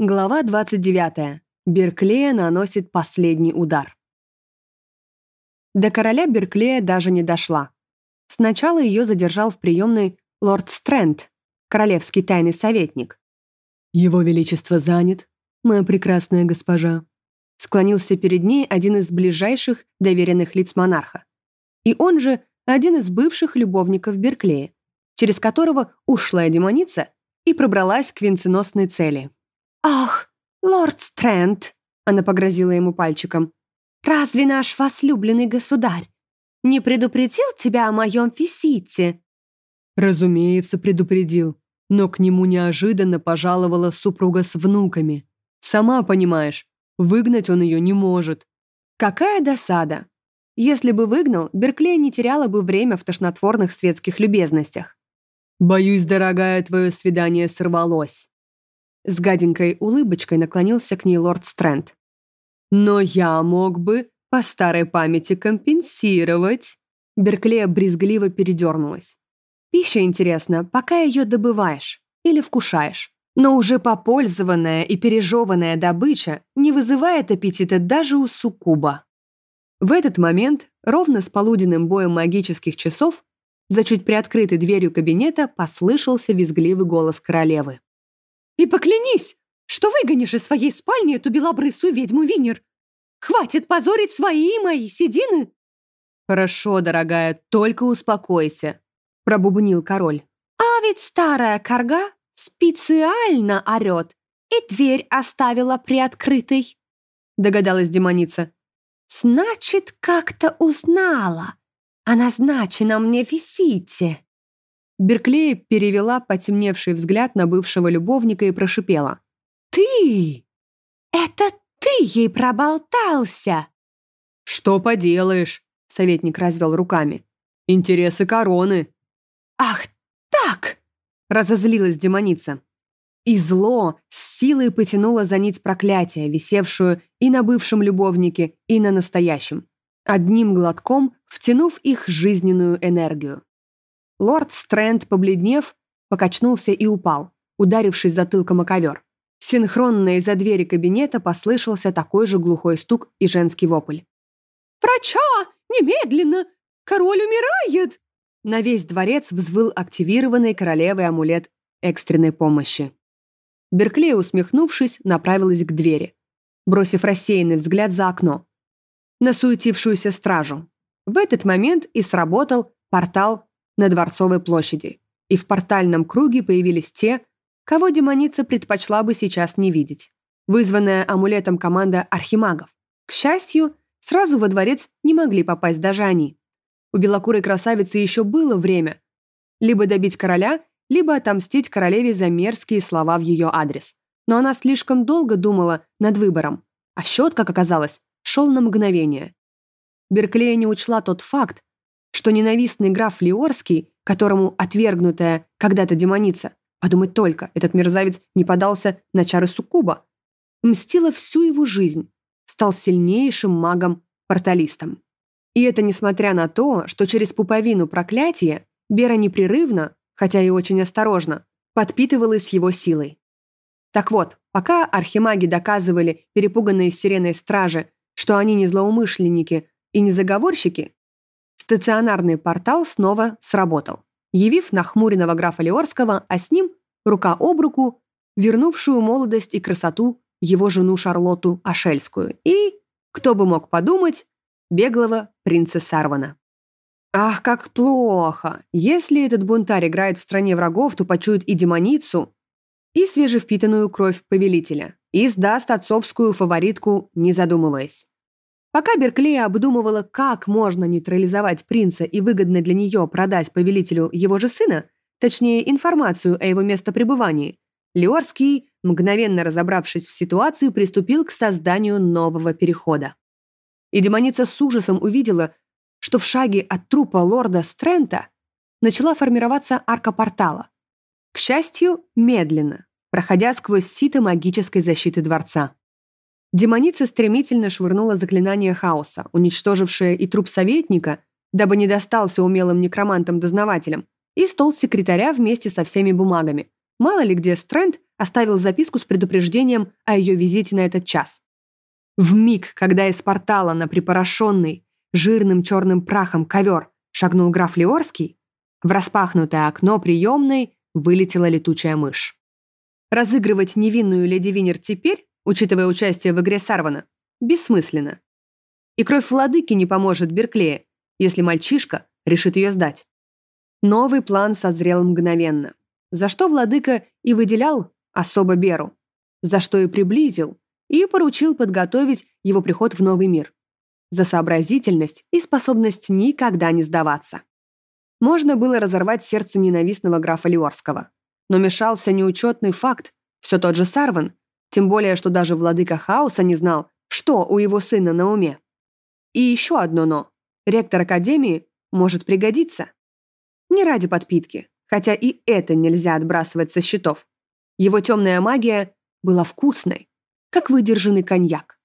Глава 29. Берклея наносит последний удар. До короля Берклея даже не дошла. Сначала ее задержал в приемной лорд Стрэнд, королевский тайный советник. «Его Величество занят, моя прекрасная госпожа», склонился перед ней один из ближайших доверенных лиц монарха. И он же один из бывших любовников Берклея, через которого ушлая демоница и пробралась к венценосной цели. «Ах, лорд Стрэнд!» — она погрозила ему пальчиком. «Разве наш возлюбленный государь не предупредил тебя о моем визите?» Разумеется, предупредил, но к нему неожиданно пожаловала супруга с внуками. Сама понимаешь, выгнать он ее не может. Какая досада! Если бы выгнал, Берклей не теряла бы время в тошнотворных светских любезностях. «Боюсь, дорогая, твое свидание сорвалось». С гаденькой улыбочкой наклонился к ней лорд Стрэнд. «Но я мог бы по старой памяти компенсировать». Берклея брезгливо передернулась. «Пища интересна, пока ее добываешь или вкушаешь. Но уже попользованная и пережеванная добыча не вызывает аппетита даже у суккуба». В этот момент, ровно с полуденным боем магических часов, за чуть приоткрытой дверью кабинета послышался визгливый голос королевы. «И поклянись, что выгонишь из своей спальни эту белобрысую ведьму Винер! Хватит позорить свои и мои седины!» «Хорошо, дорогая, только успокойся», — пробубнил король. «А ведь старая корга специально орет и дверь оставила приоткрытой», — догадалась демоница. «Значит, как-то узнала, о назначенном мне визите». Берклея перевела потемневший взгляд на бывшего любовника и прошипела. «Ты! Это ты ей проболтался!» «Что поделаешь?» — советник развел руками. «Интересы короны». «Ах так!» — разозлилась демоница. И зло с силой потянуло за нить проклятия, висевшую и на бывшем любовнике, и на настоящем одним глотком втянув их жизненную энергию. Лорд Стрэнд, побледнев, покачнулся и упал, ударившись затылком о ковер. Синхронно из-за двери кабинета послышался такой же глухой стук и женский вопль. «Врача! Немедленно! Король умирает!» На весь дворец взвыл активированный королевой амулет экстренной помощи. Берклей, усмехнувшись, направилась к двери, бросив рассеянный взгляд за окно, на суетившуюся стражу. В этот момент и сработал портал на Дворцовой площади, и в портальном круге появились те, кого демоница предпочла бы сейчас не видеть. Вызванная амулетом команда архимагов. К счастью, сразу во дворец не могли попасть даже они. У белокурой красавицы еще было время либо добить короля, либо отомстить королеве за мерзкие слова в ее адрес. Но она слишком долго думала над выбором, а счет, как оказалось, шел на мгновение. Берклея не учла тот факт, что ненавистный граф Лиорский, которому отвергнутая когда-то демоница, подумать только, этот мерзавец не подался на чары суккуба, мстила всю его жизнь, стал сильнейшим магом-порталистом. И это несмотря на то, что через пуповину проклятия Бера непрерывно, хотя и очень осторожно, подпитывалась его силой. Так вот, пока архимаги доказывали перепуганные сиреной стражи, что они не злоумышленники и не заговорщики, стационарный портал снова сработал, явив нахмуренного графа Леорского, а с ним, рука об руку, вернувшую молодость и красоту его жену Шарлотту Ашельскую и, кто бы мог подумать, беглого принца Сарвана. Ах, как плохо! Если этот бунтарь играет в стране врагов, то почует и демоницу, и свежевпитанную кровь повелителя, и сдаст отцовскую фаворитку, не задумываясь. Пока Берклея обдумывала, как можно нейтрализовать принца и выгодно для нее продать повелителю его же сына, точнее, информацию о его местопребывании, Леорский, мгновенно разобравшись в ситуации, приступил к созданию нового перехода. И демоница с ужасом увидела, что в шаге от трупа лорда Стрента начала формироваться арка портала. К счастью, медленно, проходя сквозь сито магической защиты дворца. Демоница стремительно швырнула заклинание хаоса, уничтожившее и труп советника, дабы не достался умелым некромантам-дознавателям, и стол секретаря вместе со всеми бумагами. Мало ли где Стрэнд оставил записку с предупреждением о ее визите на этот час. В миг, когда из портала на припорошенный, жирным черным прахом ковер шагнул граф Леорский, в распахнутое окно приемной вылетела летучая мышь. Разыгрывать невинную леди Винер теперь, учитывая участие в игре Сарвана, бессмысленно. И кровь владыки не поможет Берклея, если мальчишка решит ее сдать. Новый план созрел мгновенно, за что владыка и выделял особо Беру, за что и приблизил, и поручил подготовить его приход в новый мир. За сообразительность и способность никогда не сдаваться. Можно было разорвать сердце ненавистного графа Лиорского. Но мешался неучетный факт, все тот же Сарван, тем более, что даже владыка хаоса не знал, что у его сына на уме. И еще одно «но». Ректор Академии может пригодиться. Не ради подпитки, хотя и это нельзя отбрасывать со счетов. Его темная магия была вкусной, как выдержанный коньяк.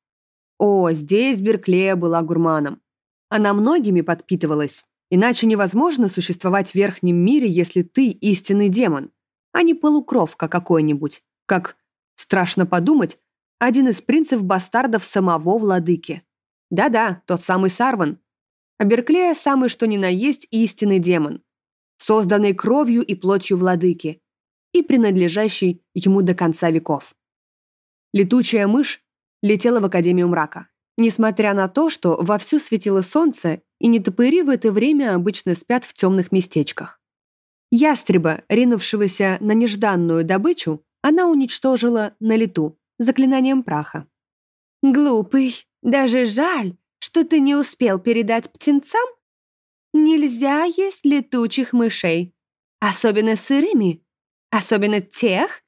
О, здесь Берклея была гурманом. Она многими подпитывалась, иначе невозможно существовать в верхнем мире, если ты истинный демон, а не полукровка какой-нибудь, как, страшно подумать, один из принцев-бастардов самого владыки. Да-да, тот самый Сарван. А Берклея самый что ни на есть истинный демон, созданный кровью и плотью владыки и принадлежащий ему до конца веков. Летучая мышь летела в Академию мрака. Несмотря на то, что вовсю светило солнце, и нетопыри в это время обычно спят в темных местечках. Ястреба, ринувшегося на нежданную добычу, она уничтожила на лету, заклинанием праха. «Глупый, даже жаль, что ты не успел передать птенцам? Нельзя есть летучих мышей, особенно сырыми, особенно тех,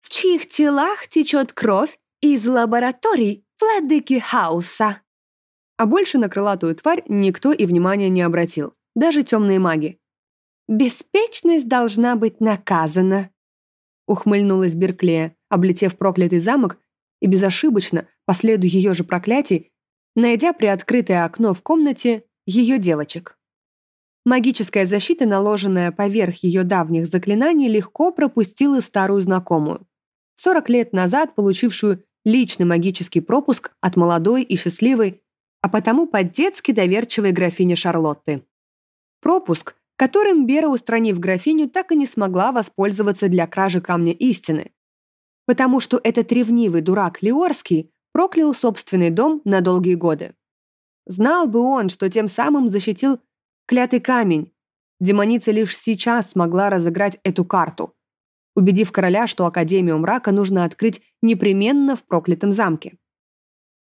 в чьих телах течет кровь из лабораторий владыки Хауса». А больше на крылатую тварь никто и внимания не обратил, даже темные маги. «Беспечность должна быть наказана», — ухмыльнулась Берклея, облетев проклятый замок и безошибочно, по следу ее же проклятий, найдя приоткрытое окно в комнате ее девочек. Магическая защита, наложенная поверх ее давних заклинаний, легко пропустила старую знакомую. 40 лет назад получившую личный магический пропуск от молодой и счастливой, а потому по-детски доверчивой графини Шарлотты. Пропуск, которым Бера, устранив графиню, так и не смогла воспользоваться для кражи камня истины, потому что этот ревнивый дурак Лиорский проклял собственный дом на долгие годы. Знал бы он, что тем самым защитил клятый камень. Демоница лишь сейчас смогла разыграть эту карту, убедив короля, что Академию мрака нужно открыть непременно в проклятом замке.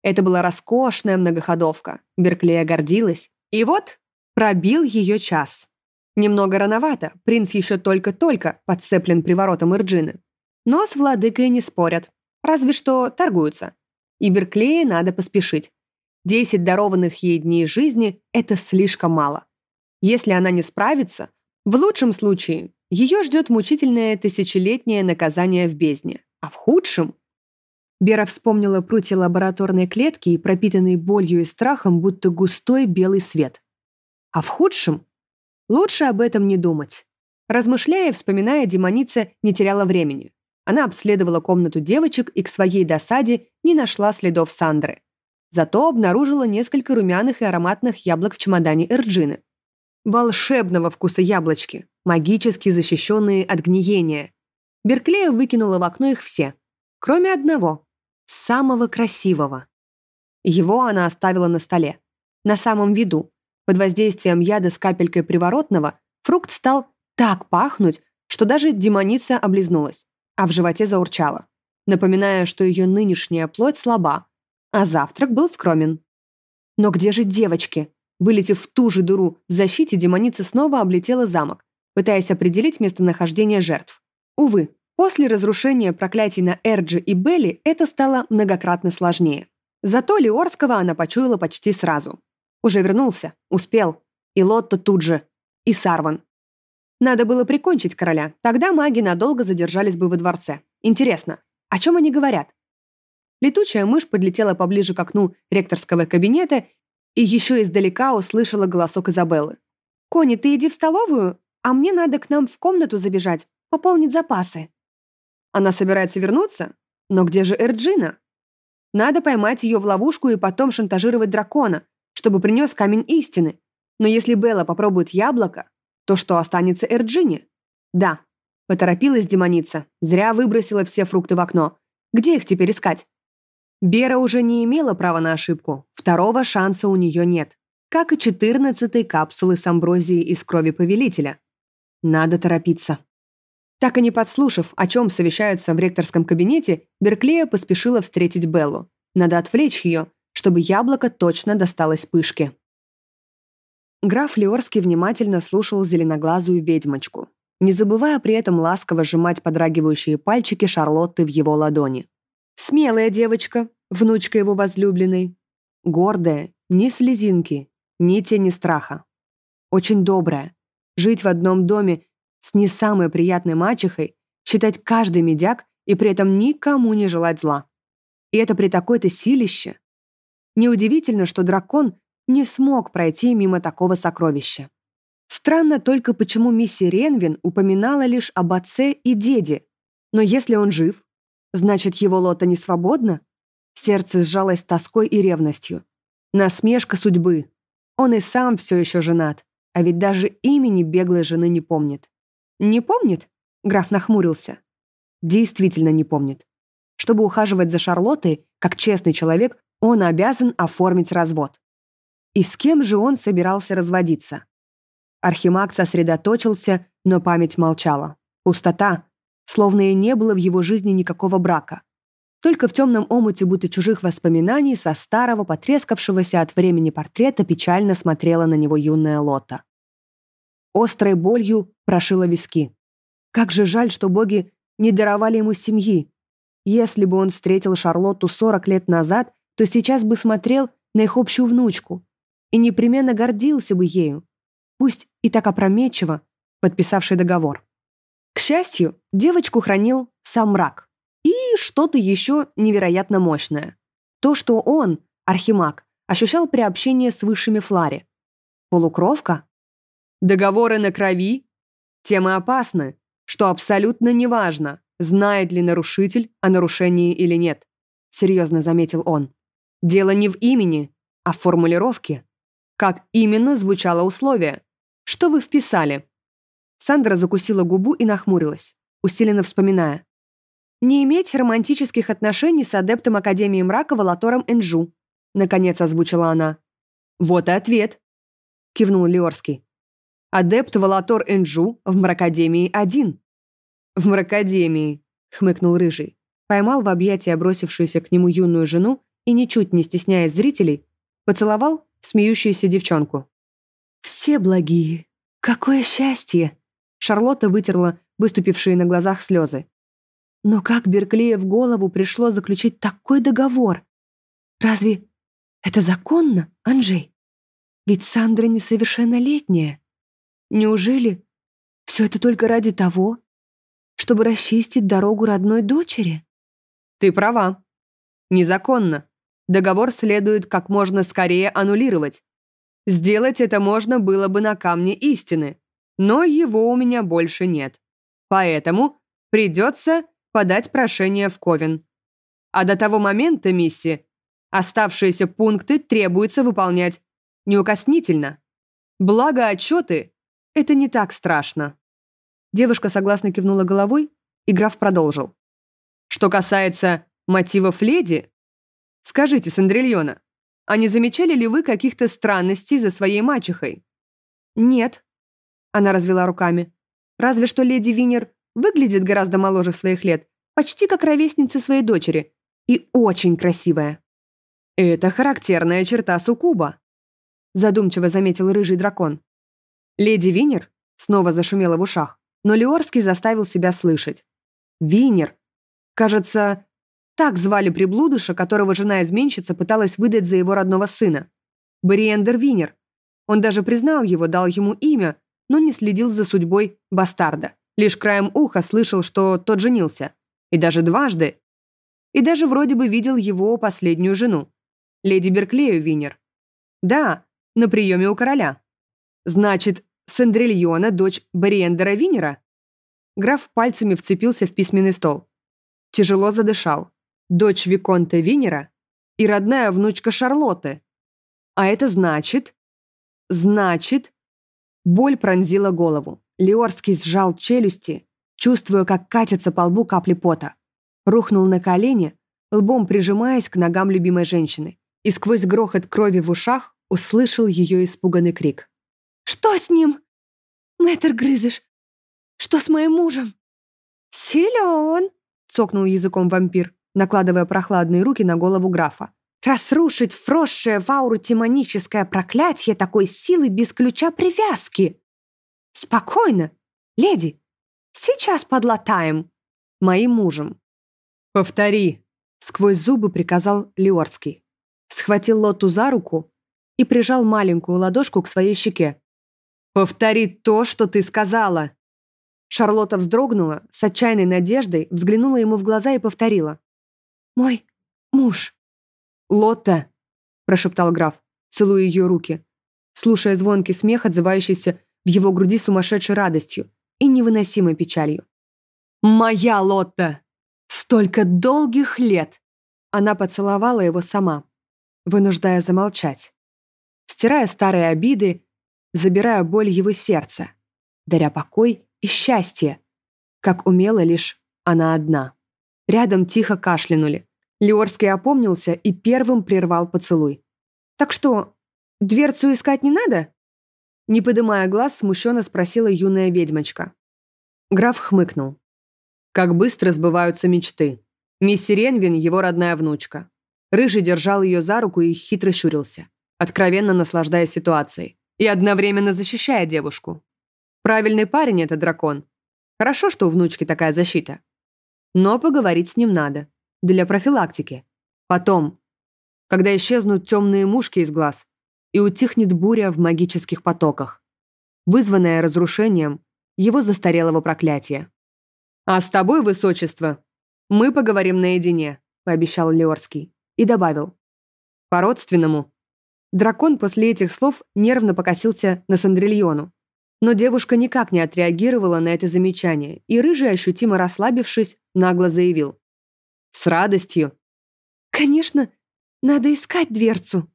Это была роскошная многоходовка, Берклея гордилась. И вот пробил ее час. Немного рановато, принц еще только-только подцеплен приворотом Ирджины. Но с владыкой не спорят, разве что торгуются. И Берклее надо поспешить. Десять дарованных ей дней жизни – это слишком мало. Если она не справится, в лучшем случае ее ждет мучительное тысячелетнее наказание в бездне, а в худшем… Бера вспомнила прутья лабораторной клетки и пропитанный болью и страхом, будто густой белый свет. А в худшем? Лучше об этом не думать. Размышляя и вспоминая, демоница не теряла времени. Она обследовала комнату девочек и к своей досаде не нашла следов Сандры. Зато обнаружила несколько румяных и ароматных яблок в чемодане Эрджины. Волшебного вкуса яблочки, магически защищенные от гниения. Берклея выкинула в окно их все, кроме одного, самого красивого. Его она оставила на столе, на самом виду. Под воздействием яда с капелькой приворотного фрукт стал так пахнуть, что даже демоница облизнулась а в животе заурчало, напоминая, что ее нынешняя плоть слаба, а завтрак был скромен. Но где же девочки? Вылетев в ту же дыру в защите, демоница снова облетела замок, пытаясь определить местонахождение жертв. Увы, после разрушения проклятий на Эрджи и Белли это стало многократно сложнее. Зато Леорского она почуяла почти сразу. Уже вернулся, успел. И Лотто тут же. И Сарван. Надо было прикончить короля, тогда маги надолго задержались бы во дворце. Интересно, о чем они говорят? Летучая мышь подлетела поближе к окну ректорского кабинета и еще издалека услышала голосок Изабеллы. «Кони, ты иди в столовую, а мне надо к нам в комнату забежать, пополнить запасы». Она собирается вернуться? Но где же Эрджина? Надо поймать ее в ловушку и потом шантажировать дракона, чтобы принес камень истины. Но если Белла попробует яблоко, то что останется Эрджине? Да, поторопилась демоница, зря выбросила все фрукты в окно. Где их теперь искать? Бера уже не имела права на ошибку, второго шанса у нее нет, как и четырнадцатой капсулы с амброзией из крови повелителя. Надо торопиться. Так и не подслушав, о чем совещаются в ректорском кабинете, Берклея поспешила встретить Беллу. Надо отвлечь ее, чтобы яблоко точно досталось пышке. Граф Леорский внимательно слушал зеленоглазую ведьмочку, не забывая при этом ласково сжимать подрагивающие пальчики Шарлотты в его ладони. Смелая девочка, внучка его возлюбленной. Гордая, ни слезинки, ни тени страха. Очень добрая. Жить в одном доме с не самой приятной мачехой, считать каждый медяк и при этом никому не желать зла. И это при такой-то силище. Неудивительно, что дракон не смог пройти мимо такого сокровища. Странно только, почему миссия Ренвин упоминала лишь об отце и деде. Но если он жив, значит, его лота не свободна? Сердце сжалось тоской и ревностью. Насмешка судьбы. Он и сам все еще женат, а ведь даже имени беглой жены не помнит. «Не помнит?» — граф нахмурился. «Действительно не помнит. Чтобы ухаживать за Шарлоттой, как честный человек, он обязан оформить развод. И с кем же он собирался разводиться? Архимаг сосредоточился, но память молчала. Пустота, словно и не было в его жизни никакого брака. Только в темном омуте будто чужих воспоминаний со старого, потрескавшегося от времени портрета печально смотрела на него юная Лота острой болью прошила виски. Как же жаль, что боги не даровали ему семьи. Если бы он встретил Шарлотту 40 лет назад, то сейчас бы смотрел на их общую внучку и непременно гордился бы ею, пусть и так опрометчиво, подписавший договор. К счастью, девочку хранил сам мрак. И что-то еще невероятно мощное. То, что он, Архимаг, ощущал при общении с высшими Флари. Полукровка? Договоры на крови? Темы опасны, что абсолютно неважно, знает ли нарушитель о нарушении или нет. Серьезно заметил он. Дело не в имени, а в формулировке. Как именно звучало условие? Что вы вписали? Сандра закусила губу и нахмурилась, усиленно вспоминая. «Не иметь романтических отношений с адептом Академии мрака Валатором Энжу», наконец озвучила она. «Вот и ответ», кивнул Лиорский. Адепт Валатор Энджу в Мракадемии один. В Мракадемии, хмыкнул Рыжий. Поймал в объятия бросившуюся к нему юную жену и, ничуть не стесняясь зрителей, поцеловал смеющуюся девчонку. «Все благие! Какое счастье!» Шарлотта вытерла выступившие на глазах слезы. Но как Берклея в голову пришло заключить такой договор? Разве это законно, Анжей? Ведь Сандра несовершеннолетняя. Неужели все это только ради того, чтобы расчистить дорогу родной дочери? Ты права. Незаконно. Договор следует как можно скорее аннулировать. Сделать это можно было бы на камне истины, но его у меня больше нет. Поэтому придется подать прошение в Ковен. А до того момента, мисси, оставшиеся пункты требуется выполнять неукоснительно. Благо отчеты это не так страшно». Девушка согласно кивнула головой, и граф продолжил. «Что касается мотивов леди, скажите, Сандрильона, а не замечали ли вы каких-то странностей за своей мачехой?» «Нет», — она развела руками. «Разве что леди Винер выглядит гораздо моложе своих лет, почти как ровесница своей дочери, и очень красивая». «Это характерная черта суккуба», задумчиво заметил рыжий дракон. «Леди Винер?» Снова зашумела в ушах, но Леорский заставил себя слышать. «Винер!» Кажется, так звали приблудыша, которого жена-изменщица пыталась выдать за его родного сына. Бариендер Винер. Он даже признал его, дал ему имя, но не следил за судьбой бастарда. Лишь краем уха слышал, что тот женился. И даже дважды. И даже вроде бы видел его последнюю жену. Леди Берклею Винер. Да, на приеме у короля. Значит, Сандрильона, дочь Бариендера Винера? Граф пальцами вцепился в письменный стол. Тяжело задышал. Дочь Виконта Винера и родная внучка Шарлотты. А это значит... Значит... Боль пронзила голову. Леорский сжал челюсти, чувствуя, как катятся по лбу капли пота. Рухнул на колени, лбом прижимаясь к ногам любимой женщины, и сквозь грохот крови в ушах услышал ее испуганный крик. «Что с ним? Мэтр Грызыш, что с моим мужем?» «Силен!» — цокнул языком вампир, накладывая прохладные руки на голову графа. «Разрушить вросшее в ауру демоническое проклятие такой силы без ключа привязки!» «Спокойно, леди, сейчас подлатаем!» «Моим мужем!» «Повтори!» — сквозь зубы приказал Леорский. Схватил Лоту за руку и прижал маленькую ладошку к своей щеке. «Повтори то, что ты сказала!» Шарлотта вздрогнула, с отчаянной надеждой взглянула ему в глаза и повторила. «Мой муж». «Лотта», – прошептал граф, целуя ее руки, слушая звонкий смех, отзывающийся в его груди сумасшедшей радостью и невыносимой печалью. «Моя Лотта! Столько долгих лет!» Она поцеловала его сама, вынуждая замолчать, стирая старые обиды, забирая боль его сердца, даря покой и счастье, как умела лишь она одна. Рядом тихо кашлянули. Леорский опомнился и первым прервал поцелуй. «Так что, дверцу искать не надо?» Не подымая глаз, смущенно спросила юная ведьмочка. Граф хмыкнул. Как быстро сбываются мечты. Мисси Ренвин – его родная внучка. Рыжий держал ее за руку и хитро щурился, откровенно наслаждаясь ситуацией и одновременно защищая девушку. Правильный парень это дракон. Хорошо, что у внучки такая защита. Но поговорить с ним надо. Для профилактики. Потом, когда исчезнут темные мушки из глаз и утихнет буря в магических потоках, вызванная разрушением его застарелого проклятия. «А с тобой, высочество, мы поговорим наедине», пообещал Леорский и добавил. «По-родственному». Дракон после этих слов нервно покосился на Сандрильону, но девушка никак не отреагировала на это замечание, и Рыжий, ощутимо расслабившись, нагло заявил. «С радостью!» «Конечно, надо искать дверцу!»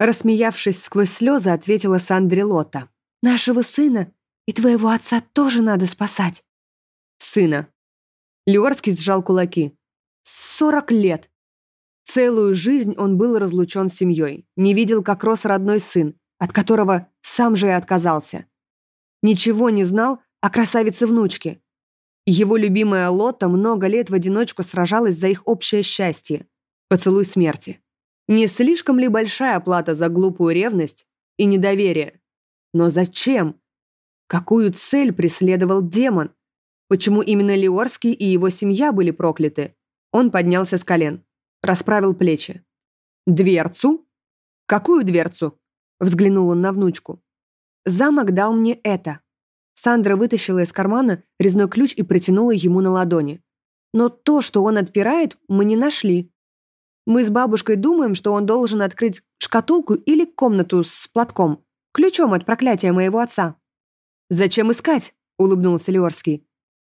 Рассмеявшись сквозь слезы, ответила Сандри Лота. «Нашего сына и твоего отца тоже надо спасать!» «Сына!» Леорский сжал кулаки. «Сорок лет!» Целую жизнь он был разлучен с семьей, не видел, как рос родной сын, от которого сам же и отказался ничего не знал о красавице-внучке. Его любимая Лота много лет в одиночку сражалась за их общее счастье. Поцелуй смерти. Не слишком ли большая плата за глупую ревность и недоверие? Но зачем? Какую цель преследовал демон? Почему именно Леорский и его семья были прокляты? Он поднялся с колен, расправил плечи. «Дверцу? Какую дверцу?» Взглянул он на внучку. Замок дал мне это. Сандра вытащила из кармана резной ключ и протянула ему на ладони. Но то, что он отпирает, мы не нашли. Мы с бабушкой думаем, что он должен открыть шкатулку или комнату с платком, ключом от проклятия моего отца. «Зачем искать?» — улыбнулся Леорский.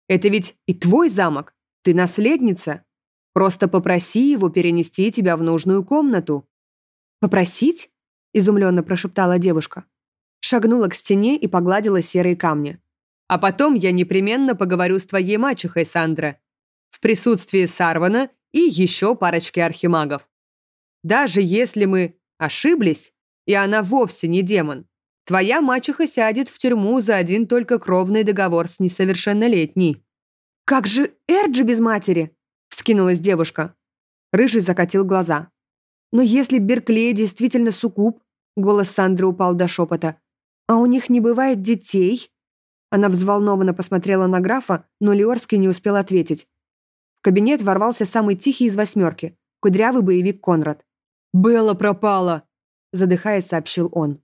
«Это ведь и твой замок. Ты наследница. Просто попроси его перенести тебя в нужную комнату». «Попросить?» — изумленно прошептала девушка шагнула к стене и погладила серые камни. «А потом я непременно поговорю с твоей мачехой, Сандра, в присутствии Сарвана и еще парочки архимагов. Даже если мы ошиблись, и она вовсе не демон, твоя мачеха сядет в тюрьму за один только кровный договор с несовершеннолетней». «Как же Эрджи без матери?» – вскинулась девушка. Рыжий закатил глаза. «Но если Берклей действительно суккуб...» Голос Сандры упал до шепота. «А у них не бывает детей?» Она взволнованно посмотрела на графа, но Леорский не успел ответить. В кабинет ворвался самый тихий из восьмерки, кудрявый боевик Конрад. «Белла пропала!» задыхаясь, сообщил он.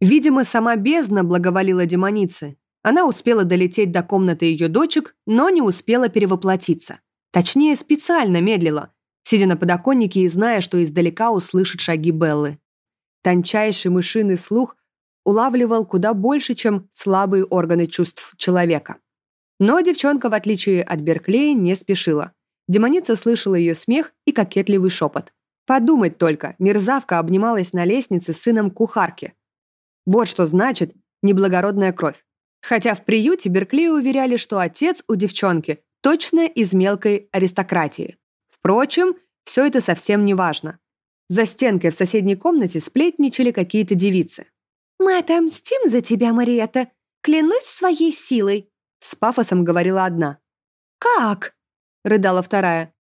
Видимо, сама бездна благоволила демонице. Она успела долететь до комнаты ее дочек, но не успела перевоплотиться. Точнее, специально медлила, сидя на подоконнике и зная, что издалека услышит шаги Беллы. Тончайший мышиный слух улавливал куда больше, чем слабые органы чувств человека. Но девчонка, в отличие от Берклея, не спешила. Демоница слышала ее смех и кокетливый шепот. Подумать только, мерзавка обнималась на лестнице с сыном кухарки. Вот что значит неблагородная кровь. Хотя в приюте Берклея уверяли, что отец у девчонки точно из мелкой аристократии. Впрочем, все это совсем не важно. За стенкой в соседней комнате сплетничали какие-то девицы. «Мы отомстим за тебя, Мариетта. Клянусь своей силой», — с пафосом говорила одна. «Как?» — рыдала вторая.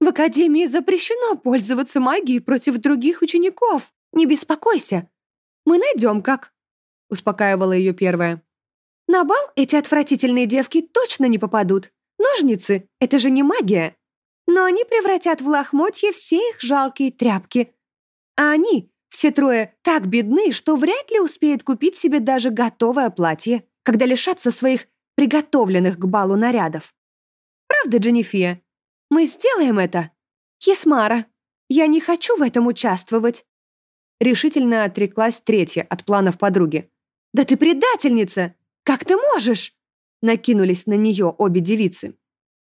«В Академии запрещено пользоваться магией против других учеников. Не беспокойся. Мы найдем как», — успокаивала ее первая. «На бал эти отвратительные девки точно не попадут. Ножницы — это же не магия. Но они превратят в лохмотье все их жалкие тряпки. А они, все трое, так бедны, что вряд ли успеют купить себе даже готовое платье, когда лишатся своих приготовленных к балу нарядов. Правда, Дженнифия? Мы сделаем это? Есмара, я не хочу в этом участвовать. Решительно отреклась третья от планов подруги. «Да ты предательница! Как ты можешь?» Накинулись на нее обе девицы.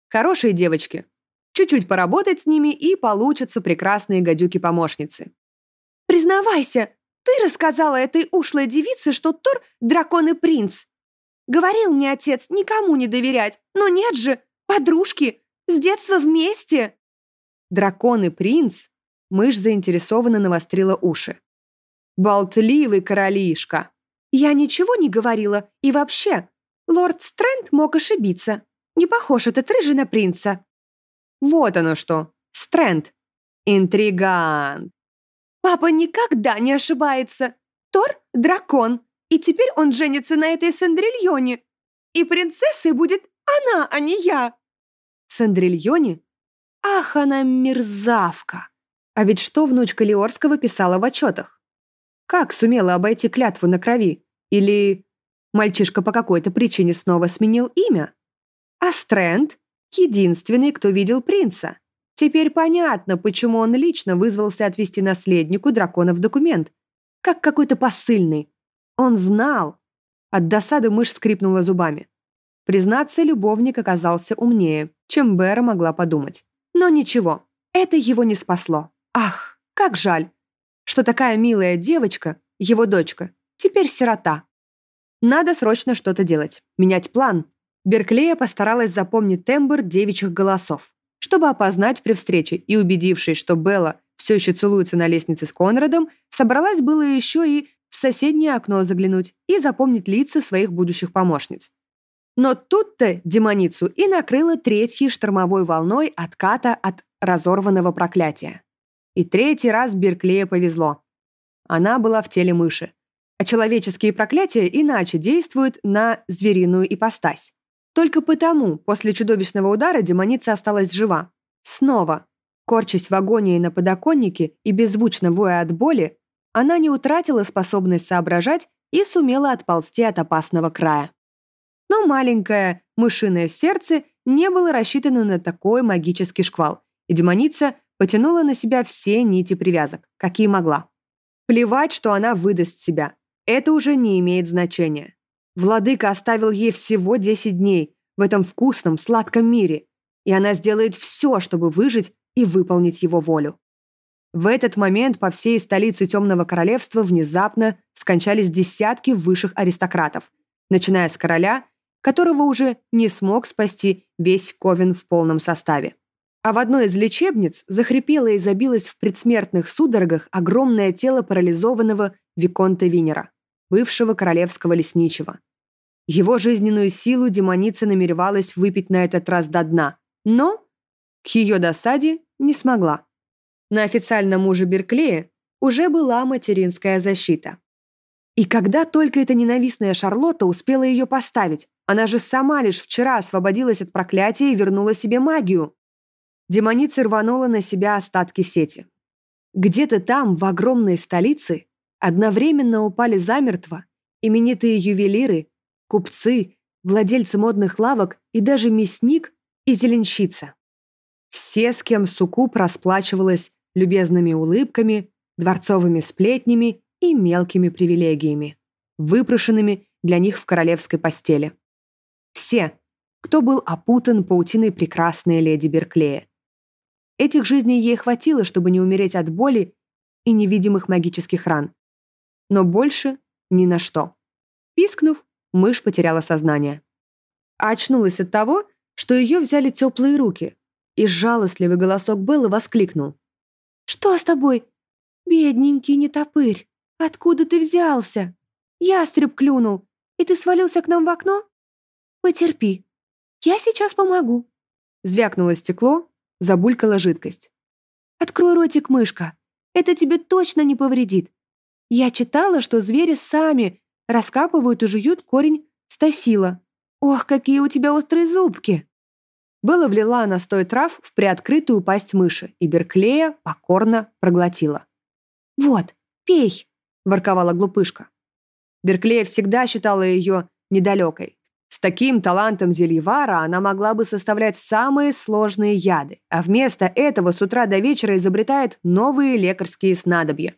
Хорошие девочки. Чуть-чуть поработать с ними, и получатся прекрасные гадюки-помощницы. «Признавайся, ты рассказала этой ушлой девице, что Тор — дракон и принц. Говорил мне отец никому не доверять, но нет же, подружки, с детства вместе». Дракон и принц? Мышь заинтересованно навострила уши. «Болтливый королишка!» «Я ничего не говорила, и вообще, лорд Стрэнд мог ошибиться. Не похож этот рыжий на принца». «Вот оно что! Стрэнд! Интригант!» «Папа никогда не ошибается! Тор — дракон, и теперь он женится на этой Сандрильоне. И принцессой будет она, а не я!» «Сандрильоне? Ах, она мерзавка! А ведь что внучка Леорского писала в отчетах? Как сумела обойти клятву на крови? Или мальчишка по какой-то причине снова сменил имя? А Стрэнд — единственный, кто видел принца. Теперь понятно, почему он лично вызвался отвести наследнику дракона в документ. Как какой-то посыльный. Он знал. От досады мышь скрипнула зубами. Признаться, любовник оказался умнее, чем Бера могла подумать. Но ничего, это его не спасло. Ах, как жаль, что такая милая девочка, его дочка, теперь сирота. Надо срочно что-то делать, менять план. Берклея постаралась запомнить тембр девичьих голосов, чтобы опознать при встрече и, убедившись, что Белла все еще целуется на лестнице с Конрадом, собралась было еще и в соседнее окно заглянуть и запомнить лица своих будущих помощниц. Но тут-то демоницу и накрыла третьей штормовой волной отката от разорванного проклятия. И третий раз Берклея повезло. Она была в теле мыши. А человеческие проклятия иначе действуют на звериную ипостась. Только потому после чудовищного удара демоница осталась жива. Снова, корчась в агонии на подоконнике и беззвучно воя от боли, она не утратила способность соображать и сумела отползти от опасного края. Но маленькое мышиное сердце не было рассчитано на такой магический шквал, и демоница потянула на себя все нити привязок, какие могла. Плевать, что она выдаст себя. Это уже не имеет значения. Владыка оставил ей всего 10 дней в этом вкусном, сладком мире, и она сделает все, чтобы выжить и выполнить его волю. В этот момент по всей столице Темного Королевства внезапно скончались десятки высших аристократов, начиная с короля, которого уже не смог спасти весь Ковен в полном составе. А в одной из лечебниц захрипело и забилось в предсмертных судорогах огромное тело парализованного Виконта Винера, бывшего королевского лесничего. Его жизненную силу демоница намеревалась выпить на этот раз до дна, но, к ее досаде, не смогла. На официальном муже Берклея уже была материнская защита. И когда только эта ненавистная Шарлотта успела ее поставить, она же сама лишь вчера освободилась от проклятия и вернула себе магию. Демоница рванула на себя остатки сети. Где-то там, в огромной столице, одновременно упали замертво именитые ювелиры, купцы, владельцы модных лавок и даже мясник и зеленщица. Все, с кем Сукуб расплачивалась любезными улыбками, дворцовыми сплетнями и мелкими привилегиями, выпрошенными для них в королевской постели. Все, кто был опутан паутиной прекрасной леди Берклея. Этих жизней ей хватило, чтобы не умереть от боли и невидимых магических ран. Но больше ни на что. Пискнув, мышь потеряла сознание. Очнулась от того, что ее взяли теплые руки, и жалостливый голосок Беллы воскликнул. «Что с тобой? Бедненький нетопырь, откуда ты взялся? Ястреб клюнул, и ты свалился к нам в окно? Потерпи, я сейчас помогу». Звякнуло стекло, забулькала жидкость. «Открой ротик, мышка, это тебе точно не повредит. Я читала, что звери сами раскапывают и жуют корень стасила. Ох, какие у тебя острые зубки!» Белла влила настой трав в приоткрытую пасть мыши, и Берклея покорно проглотила. «Вот, пей!» – ворковала глупышка. Берклея всегда считала ее недалекой. С таким талантом зельевара она могла бы составлять самые сложные яды, а вместо этого с утра до вечера изобретает новые лекарские снадобья.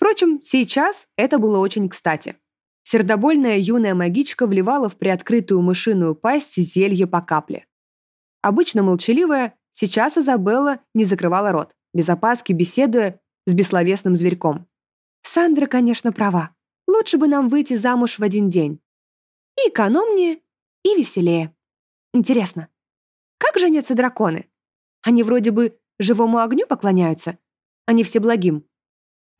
Впрочем, сейчас это было очень кстати. Сердобольная юная магичка вливала в приоткрытую мышиную пасть зелье по капле. Обычно молчаливая, сейчас Изабелла не закрывала рот, без опаски беседуя с бессловесным зверьком. «Сандра, конечно, права. Лучше бы нам выйти замуж в один день. И экономнее, и веселее. Интересно, как женятся драконы? Они вроде бы живому огню поклоняются, они все благим.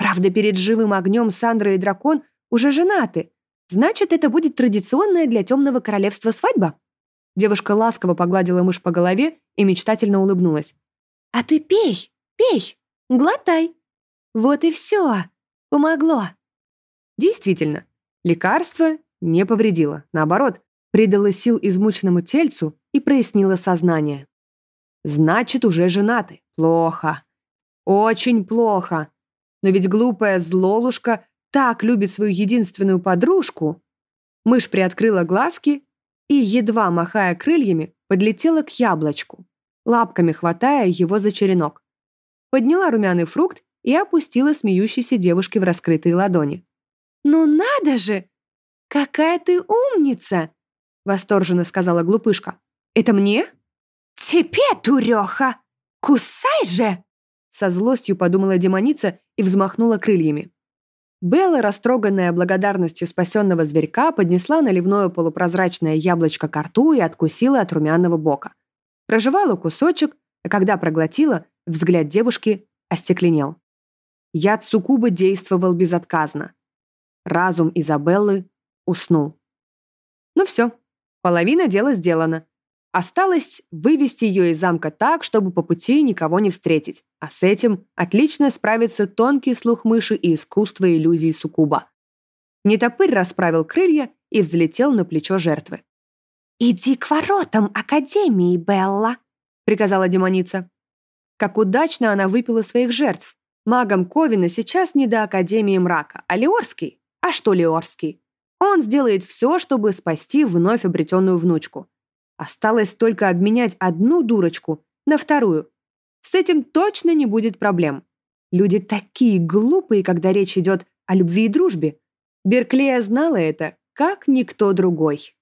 Правда, перед живым огнем Сандра и дракон уже женаты. Значит, это будет традиционная для темного королевства свадьба? Девушка ласково погладила мышь по голове и мечтательно улыбнулась. «А ты пей, пей, глотай. Вот и все. Помогло». Действительно, лекарство не повредило. Наоборот, придало сил измученному тельцу и прояснило сознание. «Значит, уже женаты. Плохо. Очень плохо. Но ведь глупая злолушка так любит свою единственную подружку». Мышь приоткрыла глазки и, едва махая крыльями, подлетела к яблочку, лапками хватая его за черенок. Подняла румяный фрукт и опустила смеющейся девушке в раскрытые ладони. «Ну надо же! Какая ты умница!» восторженно сказала глупышка. «Это мне?» «Тебе, дуреха! Кусай же!» Со злостью подумала демоница и взмахнула крыльями. Белла, растроганная благодарностью спасенного зверька, поднесла наливное полупрозрачное яблочко к рту и откусила от румяного бока. Прожевала кусочек, а когда проглотила, взгляд девушки остекленел. Яд суккуба действовал безотказно. Разум Изабеллы уснул. Ну все, половина дела сделана. Осталось вывести ее из замка так, чтобы по пути никого не встретить, а с этим отлично справится тонкий слух мыши и искусство иллюзии суккуба. Нетопырь расправил крылья и взлетел на плечо жертвы. «Иди к воротам Академии, Белла», — приказала демоница. Как удачно она выпила своих жертв. Магом Ковина сейчас не до Академии мрака, а Леорский. А что Леорский? Он сделает все, чтобы спасти вновь обретенную внучку. Осталось только обменять одну дурочку на вторую. С этим точно не будет проблем. Люди такие глупые, когда речь идет о любви и дружбе. Берклея знала это, как никто другой.